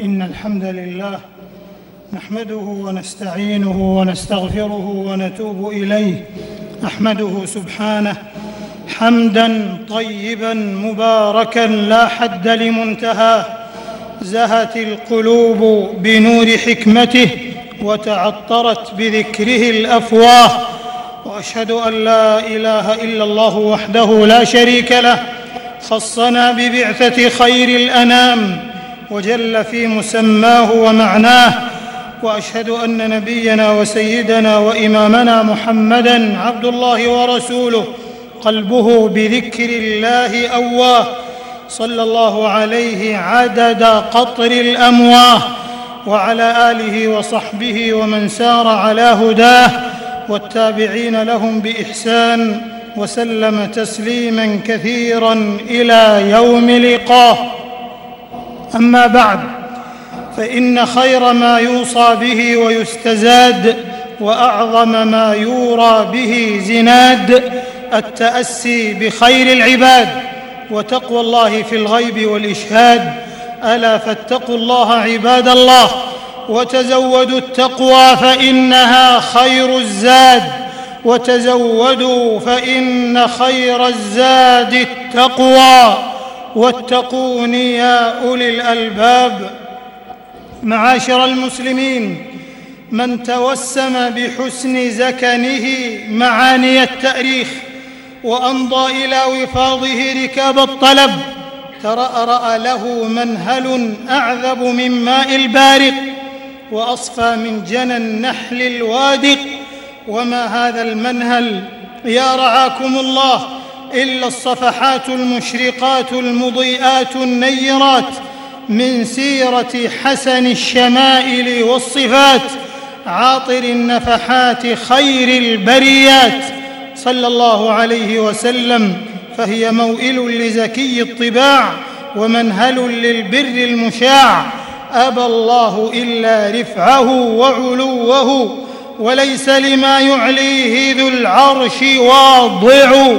إن الحمد لله نحمده ونستعينه ونستغفره ونتوب إليه أحمده سبحانه حمدا طيبا مباركا لا حد لمنتهاه زهت القلوب بنور حكمته وتعطرت بذكره الأفواه وأشهد أن لا إله إلا الله وحده لا شريك له خصنا ببعثة خير الأنام وجل في مسماه ومعناه وأشهد أن نبينا وسيدنا وإمامنا محمدا عبد الله ورسوله قلبه بذكر الله أواه صلى الله عليه عدد قطر الأمواه وعلى آله وصحبه ومن سار على هداه والتابعين لهم بإحسان وسلم تسليما كثيرا إلى يوم لقاه. أما بعد فإن خير ما يوصى به ويستزاد وأعظم ما يورى به زناد التأسي بخير العباد وتقوى الله في الغيب والإشهاد. ألا فاتقوا الله عباد الله وتزودوا التقوى فإنها خير الزاد. وتزودوا فإن خير الزاد التقوى. واتقون يا أولي الألباب. معاشر المسلمين من توسم بحسن زكنه معاني التأريخ وأمضى إلى وفاضه ركاب الطلب تراى له منهل أعذب من ماء البارق وأصفى من جنى النحل الوادق. وما هذا المنهل؟ يا رعاكم الله إلا الصفحات المشرقات المضيئات النيرات من سيرة حسن الشمائل والصفات عاطر النفحات خير البريات. صلى الله عليه وسلم فهي موئل لزكي الطباع ومنهل للبر المشاع. أبى الله إلا رفعه وعلوه وليس لما يعليه ذو العرش واضع.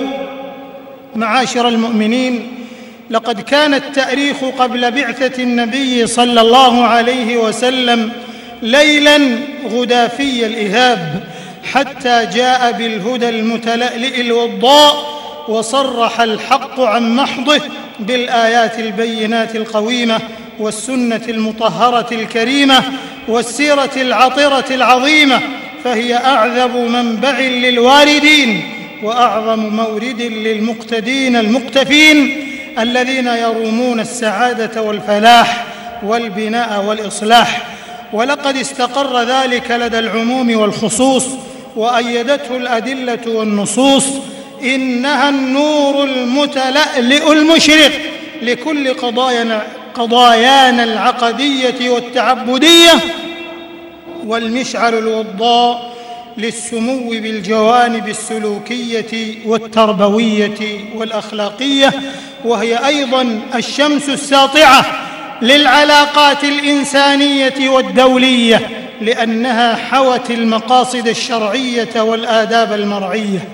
معاشر المؤمنين لقد كان التأريخ قبل بعثة النبي صلى الله عليه وسلم ليلا غدافي الإهاب حتى جاء بالهدى المتلألئ الوضاء وصرح الحق عن محضه بالآيات البينات القويمة والسنة المطهرة الكريمة والسيرة العطرة العظيمة فهي أعذب منبع للواردين وأعظم مورد للمقتدين المقتفين الذين يرومون السعادة والفلاح والبناء والإصلاح. ولقد استقر ذلك لدى العموم والخصوص وأيدته الأدلة والنصوص إنها النور المتلألئ المشرق لكل قضايانا قضايانا العقدية والتعبدية والمشعل الوضاء للسمو بالجوانب السلوكية والتربوية والأخلاقية وهي أيضا الشمس الساطعة للعلاقات الإنسانية والدولية لأنها حوت المقاصد الشرعية والآداب المرعية.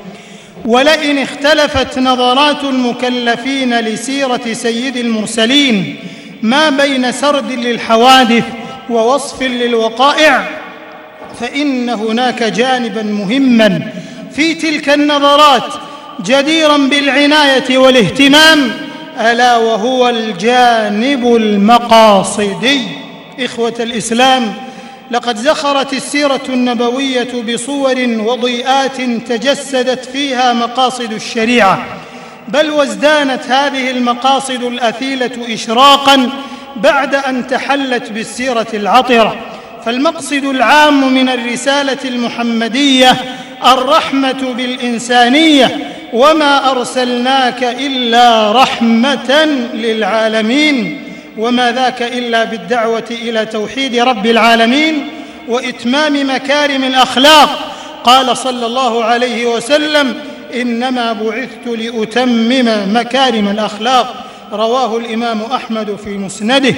ولئن اختلفت نظرات المكلفين لسيرة سيد المرسلين ما بين سرد للحوادث ووصف للوقائع فإن هناك جانبا مهما في تلك النظرات جديرا بالعناية والاهتمام ألا وهو الجانب المقاصدي. إخوة الإسلام لقد زخرت السيرة النبوية بصور وضيئات تجسدت فيها مقاصد الشريعة بل وازدانت هذه المقاصد الأثيلة اشراقا بعد أن تحلت بالسيرة العطرة. فالمقصد العام من الرسالة المحمدية الرحمة بالإنسانية وما أرسلناك إلا رحمة للعالمين وما ذاك إلا بالدعوة إلى توحيد رب العالمين وإتمام مكارم الأخلاق. قال صلى الله عليه وسلم إنما بعثت لأتمم مكارم الأخلاق. رواه الإمام أحمد في مسنده.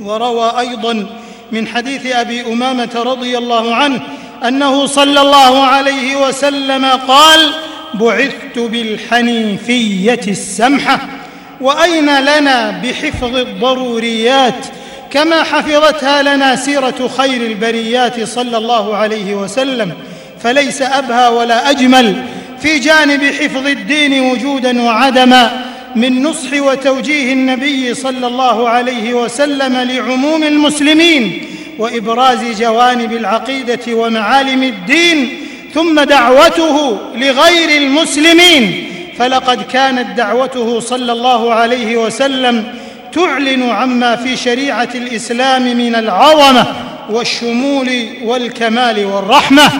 وروى أيضا من حديث أبي أمامة رضي الله عنه أنه صلى الله عليه وسلم قال بعثت بالحنيفية السمحة وأين لنا بحفظ الضروريات؟ كما حفظتها لنا سيرة خير البريات صلى الله عليه وسلم فليس أبهى ولا أجمل في جانب حفظ الدين وجودا وعدما من نصح وتوجيه النبي صلى الله عليه وسلم لعموم المسلمين وإبراز جوانب العقيدة ومعالم الدين ثم دعوته لغير المسلمين. فلقد كانت دعوته صلى الله عليه وسلم تعلن عما في شريعة الإسلام من العظمة والشمول والكمال والرحمة.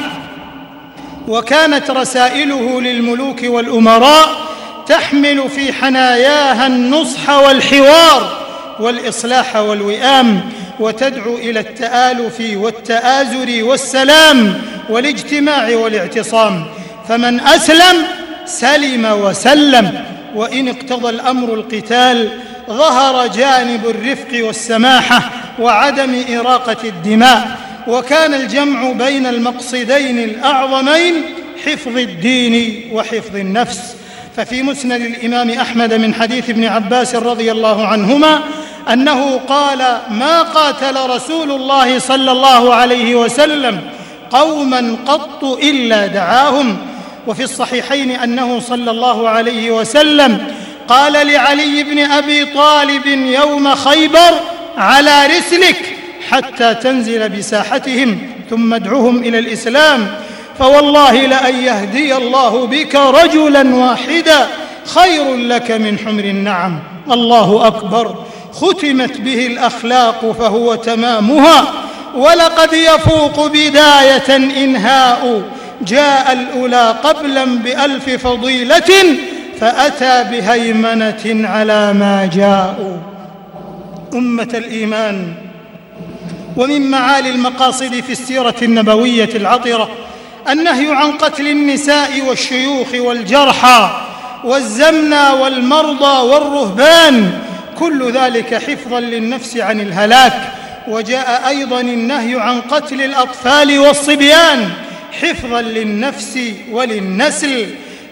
وكانت رسائله للملوك والأمراء تحمل في حناياها النصح والحوار والإصلاح والوئام وتدعو إلى التآلف والتآزر والسلام والاجتماع والاعتصام. فمن أسلم سلم وسلم وإن اقتضى الأمر القتال ظهر جانب الرفق والسماحة وعدم إراقة الدماء. وكان الجمع بين المقصدين الأعظمين حفظ الدين وحفظ النفس. ففي مسند الإمام أحمد من حديث ابن عباس رضي الله عنهما أنه قال ما قاتل رسول الله صلى الله عليه وسلم قوما قط إلا دعاهم؟ وفي الصحيحين أنه صلى الله عليه وسلم قال لعلي بن أبي طالب يوم خيبر على رسلك حتى تنزل بساحتهم ثم ادعهم إلى الإسلام. فوالله لأن يهدي الله بك رجلا واحدا. خير لك من حمر النعم. الله أكبر. ختمت به الأخلاق فهو تمامها. ولقد يفوق بداية إنهاء. جاء الأولى قبلا بألف فضيلة فأتى بهيمنة على ما جاءوا أمة الإيمان. ومن معالي المقاصد في السيرة النبوية العطرة النهي عن قتل النساء والشيوخ والجرحى والزمنى والمرضى والرهبان كل ذلك حفظا للنفس عن الهلاك. وجاء أيضا النهي عن قتل الأطفال والصبيان حفظا للنفس وللنسل.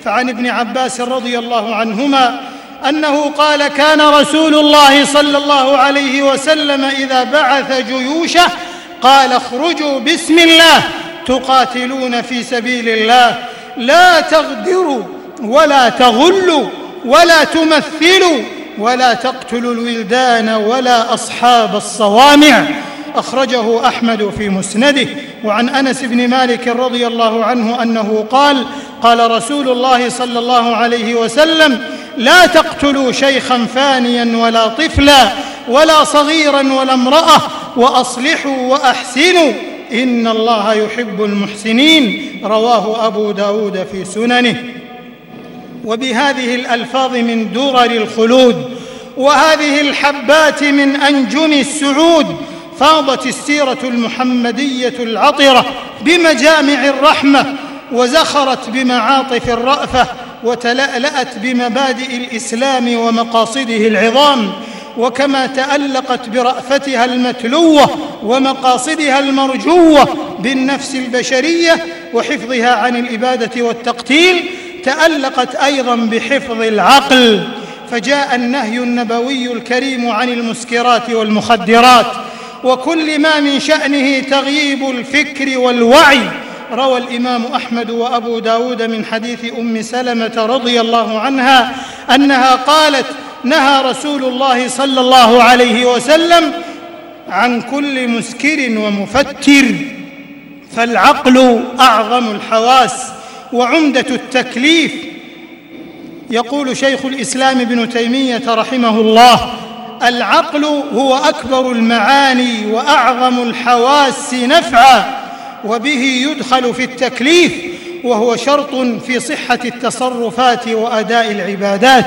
فعن ابن عباس رضي الله عنهما أنه قال كان رسول الله صلى الله عليه وسلم إذا بعث جيوشه قال اخرجوا بسم الله. تقاتلون في سبيل الله لا تغدروا ولا تغلوا ولا تمثلوا ولا تقتلوا الولدان ولا أصحاب الصوامع. أخرجه أحمد في مسنده. وعن أنس بن مالك رضي الله عنه أنه قال قال رسول الله صلى الله عليه وسلم لا تقتلوا شيخا فانيا ولا طفلا ولا صغيرا ولا امرأة وأصلحوا وأحسنوا. إن الله يحب المحسنين. رواه أبو داود في سننه. وبهذه الألفاظ من درر الخلود وهذه الحبات من أنجم السعود فاضت السيرة المحمدية العطرة بمجامع الرحمة وزخرت بمعاطف الرأفة وتلألأت بمبادئ الإسلام ومقاصده العظام. وكما تألقت برأفتها المتلوة ومقاصدها المرجوة بالنفس البشرية وحفظها عن الإبادة والتقتيل تألقت أيضا بحفظ العقل. فجاء النهي النبوي الكريم عن المسكرات والمخدرات. وكل ما من شأنه تغييب الفكر والوعي. روى الإمام أحمد وأبو داود من حديث أم سلمة رضي الله عنها أنها قالت نهى رسول الله صلى الله عليه وسلم عن كل مسكر ومفتر فالعقل أعظم الحواس وعمدة التكليف. يقول شيخ الإسلام ابن تيمية رحمه الله العقل هو أكبر المعاني وأعظم الحواس نفعا وبه يدخل في التكليف وهو شرط في صحة التصرفات وأداء العبادات.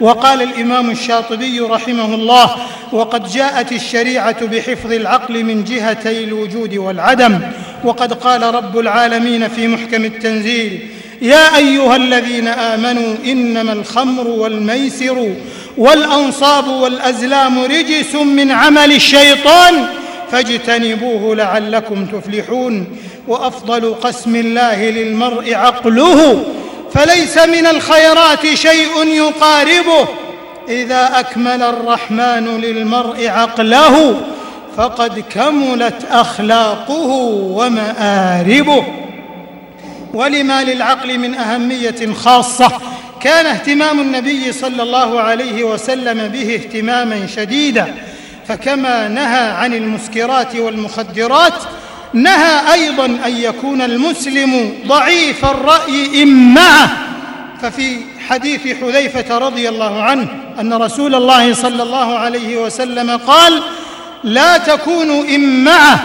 وقال الإمام الشاطبي رحمه الله وقد جاءت الشريعة بحفظ العقل من جهتي الوجود والعدم وقد قال رب العالمين في محكم التنزيل يا أيها الذين آمنوا إنما الخمر والميسر والأنصاب والأزلام رجس من عمل الشيطان فاجتنبوه لعلكم تفلحون وأفضل قسم الله للمرء عقله فليس من الخيرات شيء يقاربه. إذا أكمل الرحمن للمرء عقله فقد كملت أخلاقه ومآربه. ولما للعقل من أهمية خاصة كان اهتمام النبي صلى الله عليه وسلم به اهتماما شديدا. فكما نهى عن المسكرات والمخدرات نهى أيضا أن يكون المسلم ضعيف الرأي امعه ففي حديث حذيفة رضي الله عنه أن رسول الله صلى الله عليه وسلم قال لا تكونوا امعه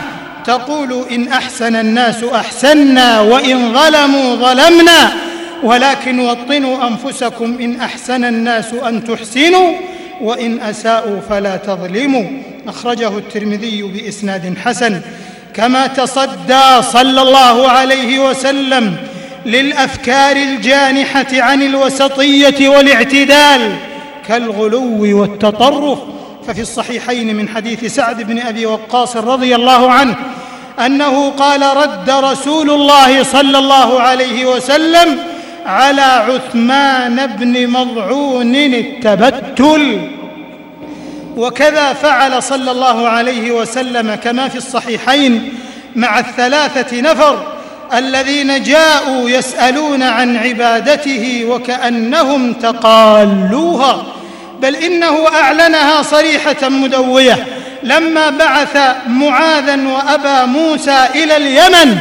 تقول إن أحسن الناس أحسنا وإن ظلموا ظلمنا ولكن وطنوا أنفسكم إن أحسن الناس أن تحسنوا وإن أساءوا فلا تظلموا. أخرجه الترمذي بإسناد حسن. كما تصدى صلى الله عليه وسلم للأفكار الجانحة عن الوسطية والاعتدال كالغلو والتطرف. ففي الصحيحين من حديث سعد بن أبي وقاص رضي الله عنه أنه قال رد رسول الله صلى الله عليه وسلم على عثمان بن مضعون التبتل. وكذا فعل صلى الله عليه وسلم كما في الصحيحين مع الثلاثة نفر الذين جاءوا يسألون عن عبادته وكأنهم تقالوها بل إنه أعلنها صريحة مدوية. لما بعث معاذا وأبا موسى إلى اليمن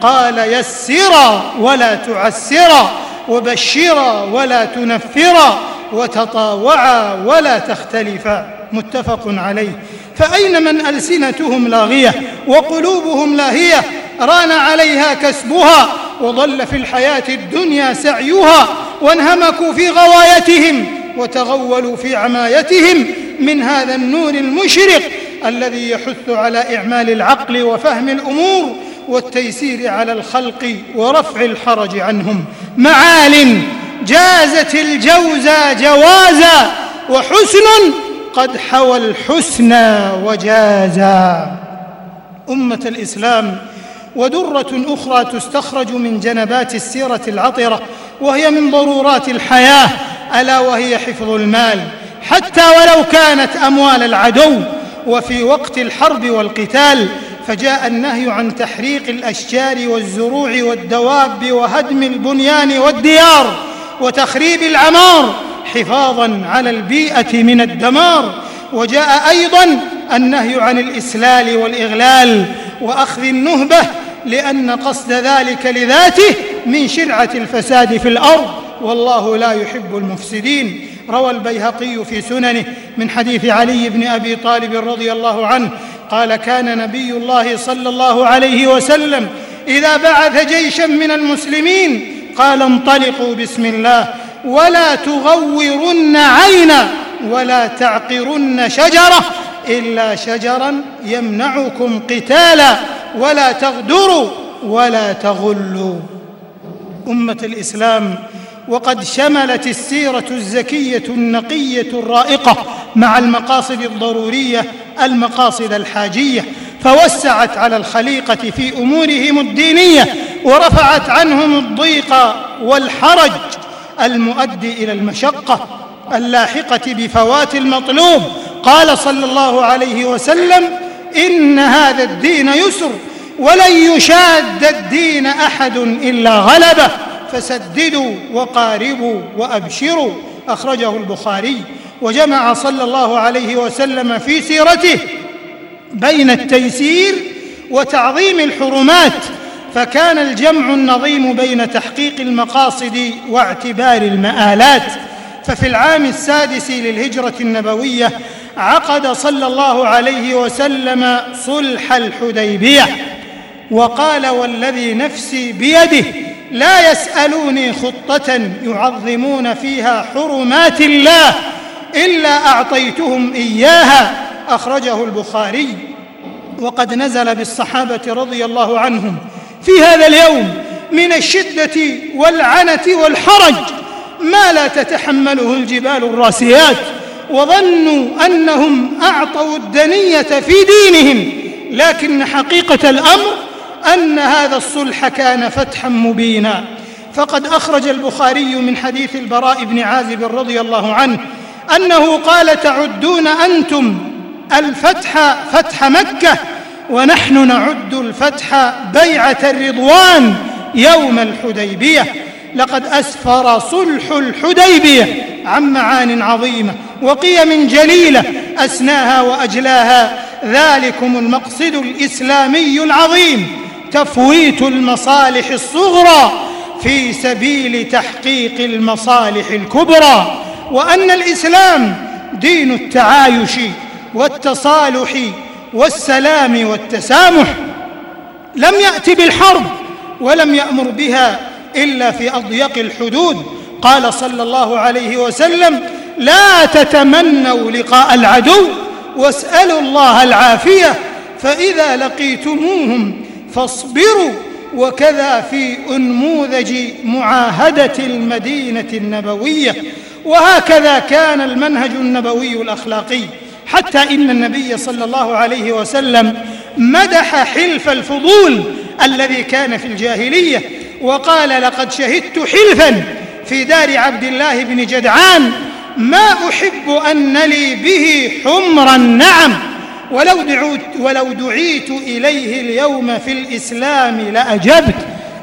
قال يسرا ولا تعسرا وبشرا ولا تنفرا وتطاوعا ولا تختلفا متفق عليه. فأين من ألسنتهم لاغية وقلوبهم لاهية؟ ران عليها كسبها وضل في الحياة الدنيا سعيها وانهمكوا في غوايتهم وتغولوا في عمايتهم من هذا النور المشرق الذي يحث على إعمال العقل وفهم الأمور والتيسير على الخلق ورفع الحرج عنهم. معال جازت الجوزى جوازا وحسن قد حوى الحسنى وجازا. أمة الإسلام ودرة أخرى تستخرج من جنبات السيرة العطرة وهي من ضرورات الحياة ألا وهي حفظ المال. حتى ولو كانت أموال العدو وفي وقت الحرب والقتال فجاء النهي عن تحريق الأشجار والزروع والدواب وهدم البنيان والديار وتخريب العمار حفاظا على البيئة من الدمار. وجاء أيضا النهي عن الإسلال والإغلال. وأخذ النهبة لأن قصد ذلك لذاته من شرعة الفساد في الأرض. والله لا يحب المفسدين. روى البيهقي في سننه من حديث علي بن أبي طالب رضي الله عنه قال كان نبي الله صلى الله عليه وسلم إذا بعث جيشا من المسلمين قال انطلقوا بسم الله. ولا تغورن عينا ولا تعقرن شجرة إلا شجرا يمنعكم قتالا ولا تغدروا ولا تغلوا. أمة الإسلام وقد شملت السيرة الزكية النقية الرائقة مع المقاصد الضرورية المقاصد الحاجية فوسعت على الخليقة في أمورهم الدينية ورفعت عنهم الضيق والحرج المؤدي إلى المشقة اللاحقة بفوات المطلوب. قال صلى الله عليه وسلم إن هذا الدين يسر ولن يشاد الدين أحد إلا غلبه. فسددوا وقاربوا وأبشروا. أخرجه البخاري. وجمع صلى الله عليه وسلم في سيرته بين التيسير وتعظيم الحرمات فكان الجمع النظيم بين تحقيق المقاصد واعتبار المآلات. ففي العام السادس للهجرة النبوية عقد صلى الله عليه وسلم صلح الحديبية وقال والذي نفسي بيده لا يسألوني خطة يعظمون فيها حرمات الله إلا أعطيتهم إياها. أخرجه البخاري. وقد نزل بالصحابة رضي الله عنهم في هذا اليوم من الشدة والعنة والحرج ما لا تتحمله الجبال الراسيات وظنوا أنهم أعطوا الدنية في دينهم لكن حقيقة الأمر أن هذا الصلح كان فتحا مبينا. فقد أخرج البخاري من حديث البراء بن عازب رضي الله عنه أنه قال تعدون أنتم الفتح فتح مكة ونحن نعد الفتح بيعة الرضوان يوم الحديبية. لقد أسفر صلح الحديبية عن معان عظيمة وقيم جليلة أسناها وأجلاها. ذلكم المقصد الإسلامي العظيم تفويت المصالح الصغرى في سبيل تحقيق المصالح الكبرى. وأن الإسلام دين التعايش والتصالح والسلام والتسامح لم يأت بالحرب ولم يأمر بها إلا في أضيق الحدود. قال صلى الله عليه وسلم لا تتمنوا لقاء العدو واسألوا الله العافية فإذا لقيتموهم فاصبروا وكذا في أنموذج معاهدة المدينة النبوية. وهكذا كان المنهج النبوي الأخلاقي. حتى إن النبي صلى الله عليه وسلم مدح حلف الفضول الذي كان في الجاهلية وقال لقد شهدت حلفا في دار عبد الله بن جدعان ما أحب أن لي به حمر النعم ولو دعوت, ولو دعيت إليه اليوم في الإسلام لأجبت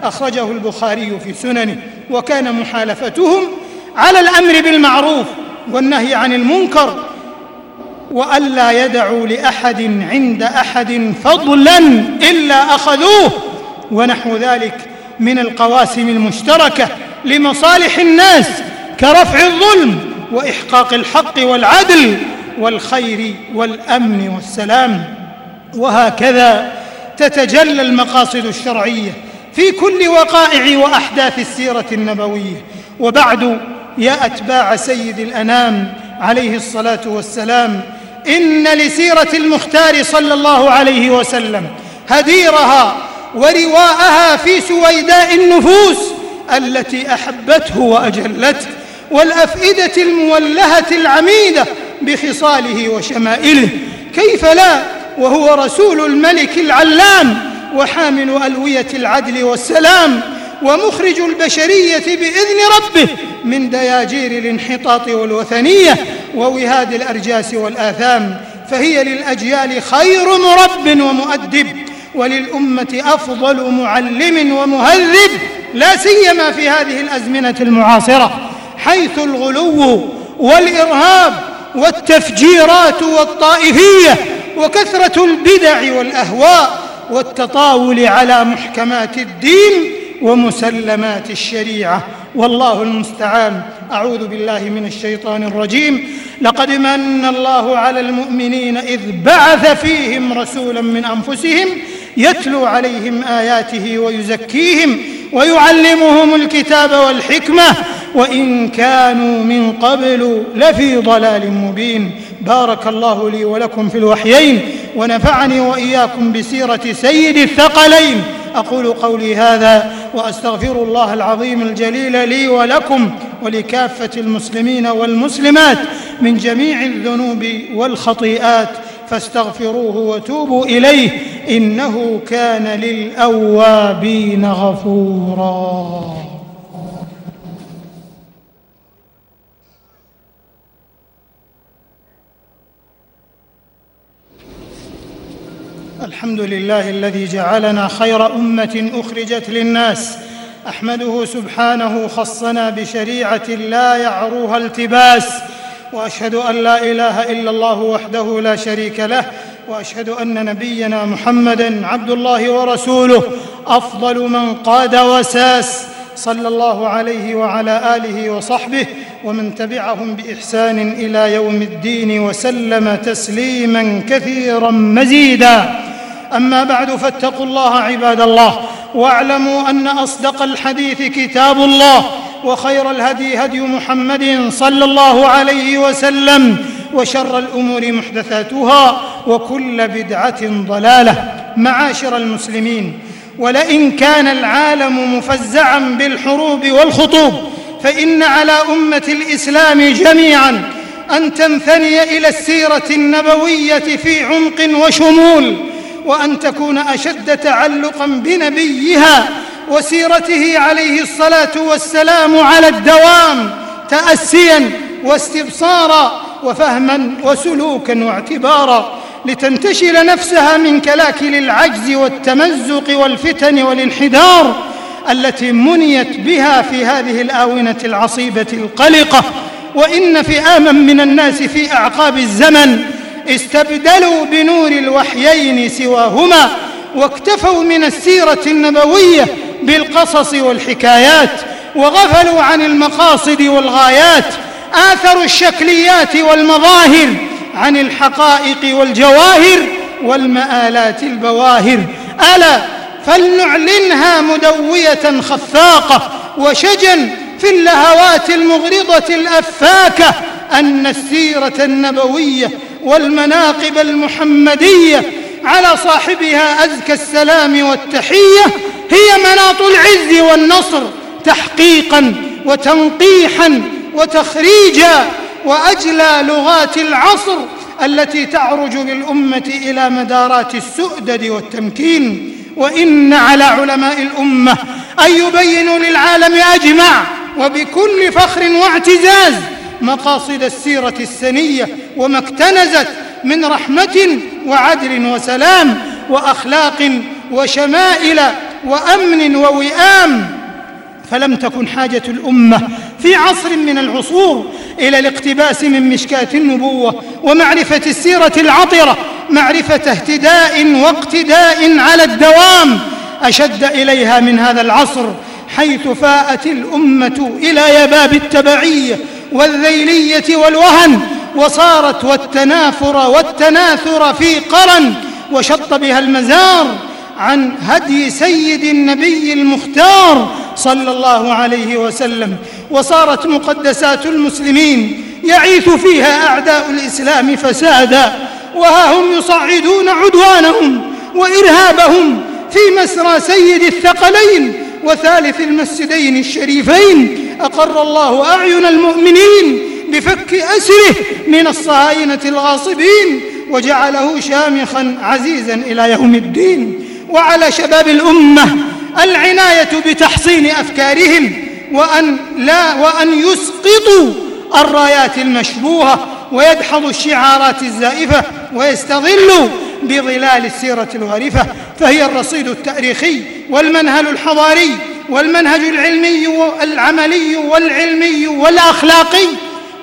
أخرجه البخاري في سننه وكان محالفتهم على الأمر بالمعروف والنهي عن المنكر. وألا يدعوا لأحد عند أحد فضلا إلا أخذوه. ونحو ذلك من القواسم المشتركة لمصالح الناس كرفع الظلم وإحقاق الحق والعدل والخير والأمن والسلام. وهكذا تتجلى المقاصد الشرعية في كل وقائع وأحداث السيرة النبوية. وبعد يا أتباع سيد الأنام عليه الصلاة والسلام إن لسيرة المختار صلى الله عليه وسلم هديرها ورواءها في سويداء النفوس التي أحبته وأجلته والأفئدة المولهة العميدة بخصاله وشمائله. كيف لا؟ وهو رسول الملك العلام وحامل ألوية العدل والسلام. ومخرج البشرية بإذن ربه من دياجير الانحطاط والوثنية ووهاد الأرجاس والآثام فهي للأجيال خير مرب ومؤدب وللأمة أفضل معلم ومهذب لا سيما في هذه الأزمنة المعاصرة حيث الغلو والإرهاب والتفجيرات والطائفية وكثرة البدع والأهواء والتطاول على محكمات الدين ومسلمات الشريعة. والله المستعان. أعوذ بالله من الشيطان الرجيم. لقد من الله على المؤمنين إذ بعث فيهم رسولا من أنفسهم يتلو عليهم آياته ويزكيهم ويعلمهم الكتاب والحكمة. وإن كانوا من قبل لفي ضلال مبين. بارك الله لي ولكم في الوحيين. ونفعني وإياكم بسيرة سيد الثقلين. أقول قولي هذا وأستغفر الله العظيم الجليل لي ولكم ولكافة المسلمين والمسلمات من جميع الذنوب والخطيئات فاستغفروه وتوبوا إليه إنه كان للأوابين غفورا. الحمد لله الذي جعلنا خير أمة أخرجت للناس. أحمده سبحانه خصنا بشريعة لا يعروها التباس. وأشهد أن لا إله إلا الله وحده لا شريك له. وأشهد أن نبينا محمدا عبد الله ورسوله. أفضل من قاد وساس. صلى الله عليه وعلى آله وصحبه ومن تبعهم بإحسان إلى يوم الدين وسلم تسليما كثيرا مزيدا. أما بعد فاتقوا الله عباد الله واعلموا أن أصدق الحديث كتاب الله وخير الهدي هدي محمد صلى الله عليه وسلم وشر الأمور محدثاتها وكل بدعة ضلالة. معاشر المسلمين ولئن كان العالم مفزعا بالحروب والخطوب فإن على أمة الإسلام جميعا أن تنثني إلى السيرة النبوية في عمق وشمول. وأن تكون أشد تعلقا بنبيها وسيرته عليه الصلاة والسلام على الدوام تاسيا واستبصارا وفهما وسلوكا واعتبارا لتنتشل نفسها من كلاكل العجز والتمزق والفتن والانحدار التي منيت بها في هذه الآونة العصيبة القلقة. وإن فئاما من الناس في أعقاب الزمن استبدلوا بنور الوحيين سواهما واكتفوا من السيرة النبوية بالقصص والحكايات وغفلوا عن المقاصد والغايات آثروا الشكليات والمظاهر عن الحقائق والجواهر والمآلات البواهر. ألا فلنعلنها مدوية خفاقة وشجا في اللهوات المغرضة الأفاكة أن السيرة النبوية والمناقب المحمدية على صاحبها أزكى السلام والتحية هي مناط العز والنصر تحقيقا وتنقيحا وتخريجا وأجلى لغات العصر التي تعرج بالامه إلى مدارات السؤدد والتمكين. وإن على علماء الأمة أن يبينوا للعالم أجمع وبكل فخر واعتزاز مقاصد السيرة السنية وما اكتنزت من رحمة وعدل وسلام وأخلاق وشمائل وأمن ووئام. فلم تكن حاجة الأمة في عصر من العصور إلى الاقتباس من مشكاة النبوة ومعرفة السيرة العطرة معرفة اهتداء واقتداء على الدوام. أشد إليها من هذا العصر حيث فاءت الأمة إلى يباب التبعية والذيلية والوهن وصارت والتنافر والتناثر في قرن وشط بها المزار عن هدي سيد النبي المختار صلى الله عليه وسلم. وصارت مقدسات المسلمين يعيث فيها أعداء الإسلام فسادا. وها هم يصعدون عدوانهم وإرهابهم في مسرى سيد الثقلين وثالث المسجدين الشريفين أقر الله أعين المؤمنين بفك أسره من الصهاينة الغاصبين وجعله شامخا عزيزا إلى يوم الدين. وعلى شباب الأمة العناية بتحصين أفكارهم وأن لا وأن يسقطوا الرايات المشبوهة ويدحضوا الشعارات الزائفة ويستظلوا بظلال السيرة الغريفة. فهي الرصيد التاريخي والمنهل الحضاري والمنهج العلمي والعملي والعلمي والأخلاقي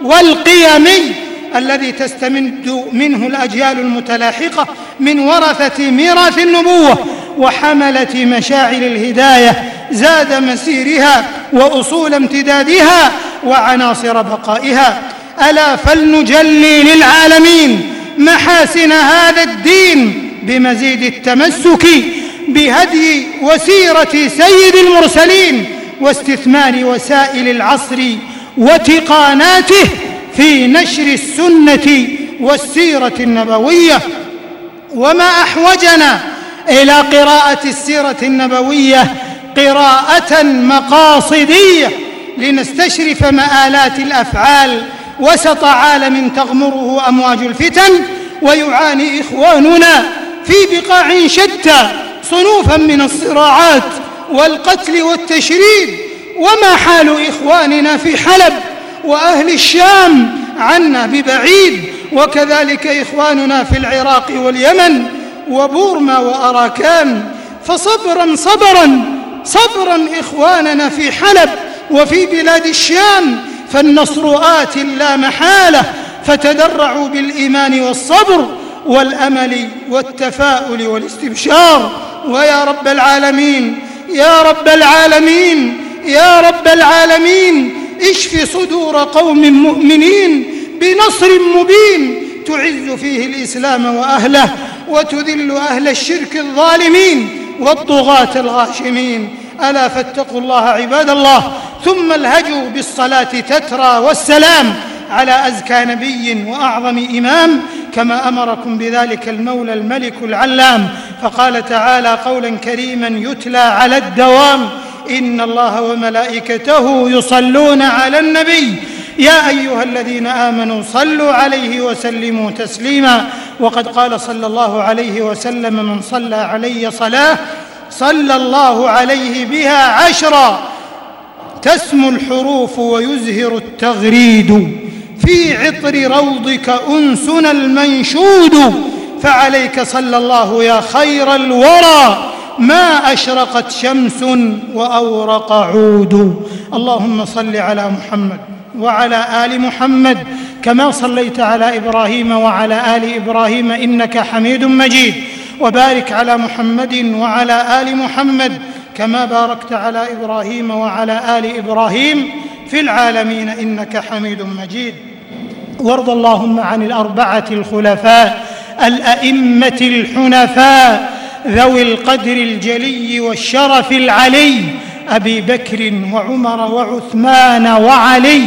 والقيمي الذي تستمد منه الأجيال المتلاحقة من ورثة ميراث النبوة وحملة مشاعر الهداية زاد مسيرها وأصول امتدادها وعناصر بقائها. ألا فلنجلي للعالمين محاسن هذا الدين بمزيد التمسك بهدي وسيرة سيد المرسلين واستثمار وسائل العصر وتقاناته في نشر السنة والسيرة النبوية. وما أحوجنا إلى قراءة السيرة النبوية قراءة مقاصدية لنستشرف مآلات الأفعال وسط عالم تغمره أمواج الفتن ويعاني إخواننا في بقاع شتى. صنوفا من الصراعات والقتل والتشريد وما حال إخواننا في حلب وأهل الشام عنا ببعيد وكذلك إخواننا في العراق واليمن وبورما وأراكان. فصبرا صبرا صبرا إخواننا في حلب وفي بلاد الشام فالنصر آت لا محالة فتدرعوا بالإيمان والصبر والأمل والتفاؤل والاستبشار. ويا رب العالمين يا رب العالمين يا رب العالمين اشف صدور قوم مؤمنين بنصر مبين تعز فيه الإسلام وأهله وتذل أهل الشرك الظالمين والطغاة الغاشمين. ألا فاتقوا الله عباد الله ثم الهجوا بالصلاة تترى والسلام على أزكى نبي وأعظم إمام كما أمركم بذلك المولى الملك العلام فقال تعالى قولا كريما يتلى على الدوام إن الله وملائكته يصلون على النبي. يا أيها الذين آمنوا صلوا عليه وسلموا تسليما. وقد قال صلى الله عليه وسلم من صلى علي صلاة صلى الله عليه بها عشرا. تسمو الحروف ويزهر التغريد. في عطر روضك أنسنا المنشود. فعليك صلى الله يا خير الورى. ما أشرقت شمس وأورق عود. اللهم صل على محمد وعلى آل محمد كما صليت على إبراهيم وعلى آل إبراهيم إنك حميد مجيد. وبارك على محمد وعلى آل محمد كما باركت على إبراهيم وعلى آل إبراهيم في العالمين إنك حميد مجيد. وارض اللهم عن الأربعة الخلفاء الأئمة الحنفاء ذوي القدر الجلي والشرف العلي أبي بكر وعمر وعثمان وعلي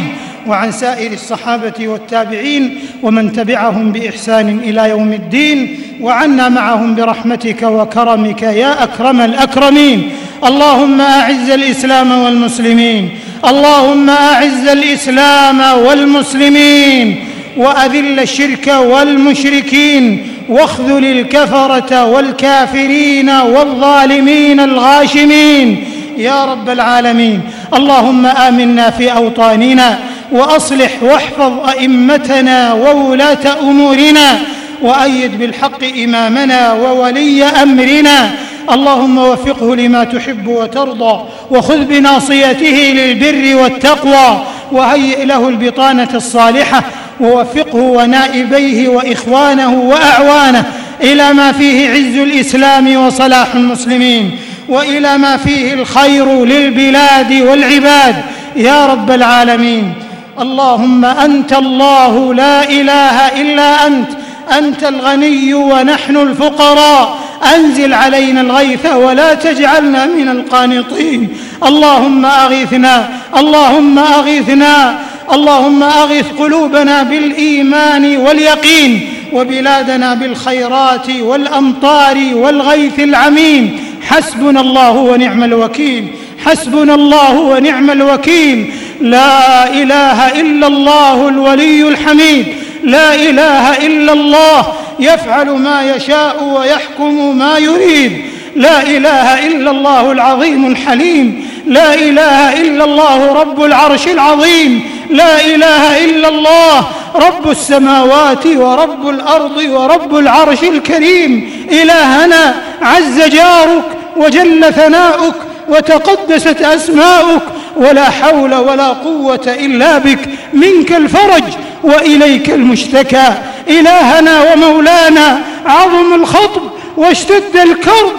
وعن سائر الصحابة والتابعين ومن تبعهم بإحسان إلى يوم الدين وعنا معهم برحمتك وكرمك يا أكرم الأكرمين. اللهم أعز الإسلام والمسلمين. اللهم أعز الإسلام والمسلمين. وأذل الشرك والمشركين واخذل الكفرة والكافرين والظالمين الغاشمين. يا رب العالمين اللهم آمنا في أوطاننا وأصلح واحفظ أئمتنا وولاة أمورنا وأيد بالحق إمامنا وولي أمرنا. اللهم وفقه لما تحب وترضى وخذ بناصيته للبر والتقوى وهيئ له البطانة الصالحة ووفقه ونائبيه وإخوانه وأعوانه إلى ما فيه عز الإسلام وصلاح المسلمين وإلى ما فيه الخير للبلاد والعباد. يا رب العالمين اللهم أنت الله لا إله إلا أنت أنت الغني ونحن الفقراء. أنزل علينا الغيث ولا تجعلنا من القانطين. اللهم اغثنا اللهم اغثنا اللهم أغث قلوبنا بالإيمان واليقين وبلادنا بالخيرات والأمطار والغيث العميم. حسبنا الله ونعم الوكيل. حسبنا الله ونعم الوكيل. لا إله إلا الله الولي الحميد. لا إله إلا الله يفعل ما يشاء ويحكم ما يريد. لا إله إلا الله العظيم الحليم. لا إله إلا الله رب العرش العظيم. لا إله إلا الله رب السماوات ورب الأرض ورب العرش الكريم. إلهنا عز جارك وجل ثناؤك وتقدست أسماؤك ولا حول ولا قوة إلا بك. منك الفرج وإليك المشتكى. إلهنا ومولانا عظم الخطب واشتد الكرب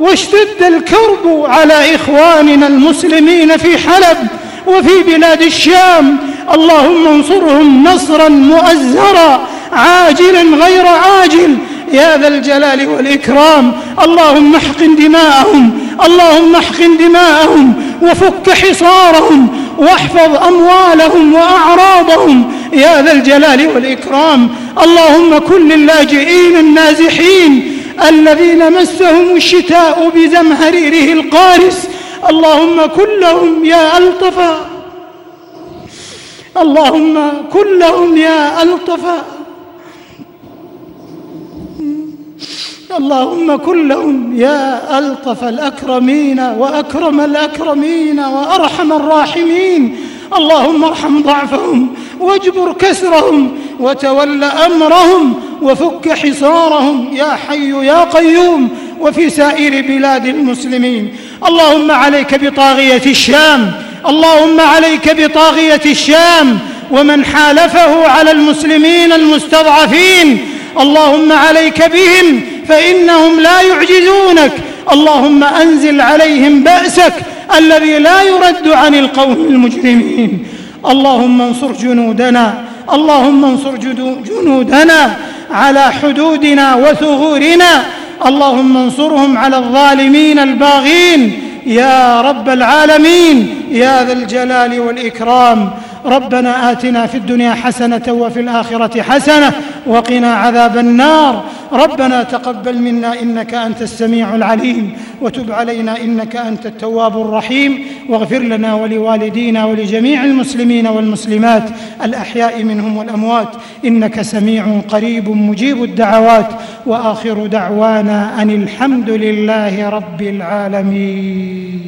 واشتد الكرب على إخواننا المسلمين في حلب وفي بلاد الشام. اللهم انصرهم نصرا مؤزرا عاجلا غير عاجل. يا ذا الجلال والإكرام اللهم احقن دماءهم اللهم احقن دماءهم وفك حصارهم واحفظ أموالهم وأعراضهم. يا ذا الجلال والإكرام اللهم كن للاجئين النازحين الذين مسهم الشتاء بزمهريره القارس. اللهم كن لهم يا ألطفا. اللهم كن لهم يا ألطفا اللهم كن لهم يا ألطف الأكرمين وأكرم الأكرمين وأرحم الراحمين. اللهم ارحم ضعفهم واجبر كسرهم وتول أمرهم وفك حصارهم يا حي يا قيوم وفي سائر بلاد المسلمين. اللهم عليك بطاغية الشام اللهم عليك بطاغية الشام ومن حالفه على المسلمين المستضعفين. اللهم عليك بهم فإنهم لا يعجزونك. اللهم أنزل عليهم بأسك الذي لا يرد عن القوم المجرمين. اللهم انصر جنودنا. اللهم انصر جنودنا على حدودنا وثغورنا. اللهم انصرهم على الظالمين الباغين. يا رب العالمين يا ذا الجلال والإكرام ربنا آتنا في الدنيا حسنة وفي الآخرة حسنة وقنا عذاب النار. ربنا تقبل منا إنك أنت السميع العليم وتب علينا إنك أنت التواب الرحيم. واغفر لنا ولوالدينا ولجميع المسلمين والمسلمات الأحياء منهم والأموات. إنك سميع قريب مجيب الدعوات. وآخر دعوانا أن الحمد لله رب العالمين.